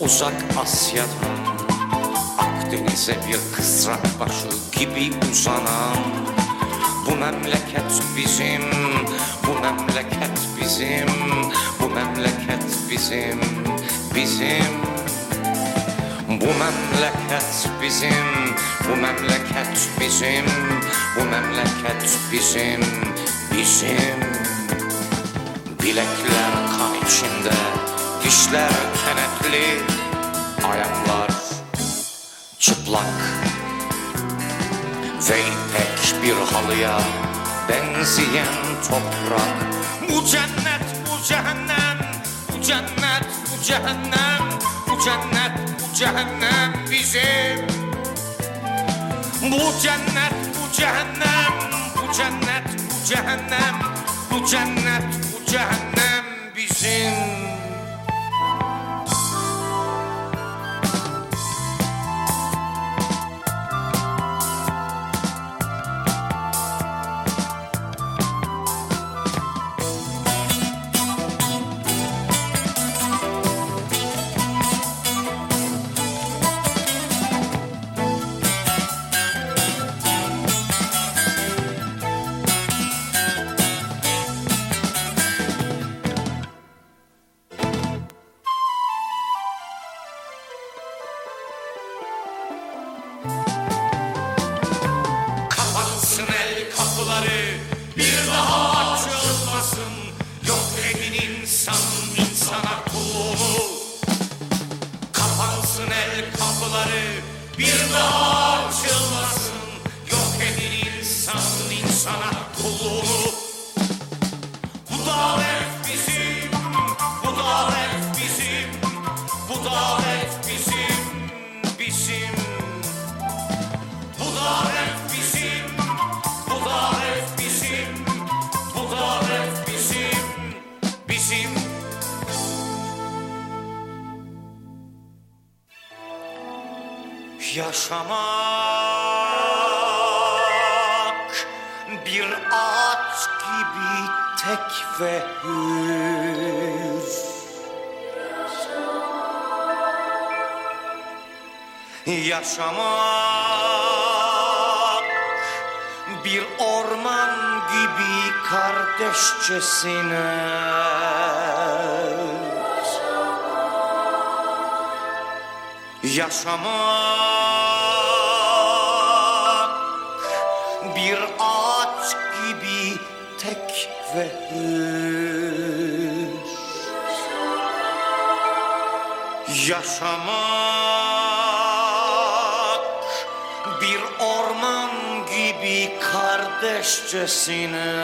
Uzak Asya'dan Akdeniz'e bir kısrak başı gibi uzanan Bu memleket bizim, bu memleket bizim Bu memleket bizim, bizim bu memleket bizim, bu memleket bizim, bu memleket bizim, bizim. Bilekler içinde, dişler kenetli, ayaklar çıplak ve ipek bir halıya benzeyen toprak. Bu cennet, bu cehennem, bu cennet, bu cehennem, bu cennet, bu cehennem bizim. Bu cennet, bu cehennem, bu cennet, bu cehennem, bu cennet, bu cehennem Kapansın el kapıları bir daha açılmasın. Yok edin insanın insana kulluğunu Kapansın el kapıları bir daha açılmasın. Yok edin insanın insana kulluğunu Yaşamak bir ağaç gibi tek ve hür. Yaşamak bir orman gibi kardeşçesine Yaşamak bir ağaç gibi tek ve hür Yaşamak bir orman gibi kardeşçesine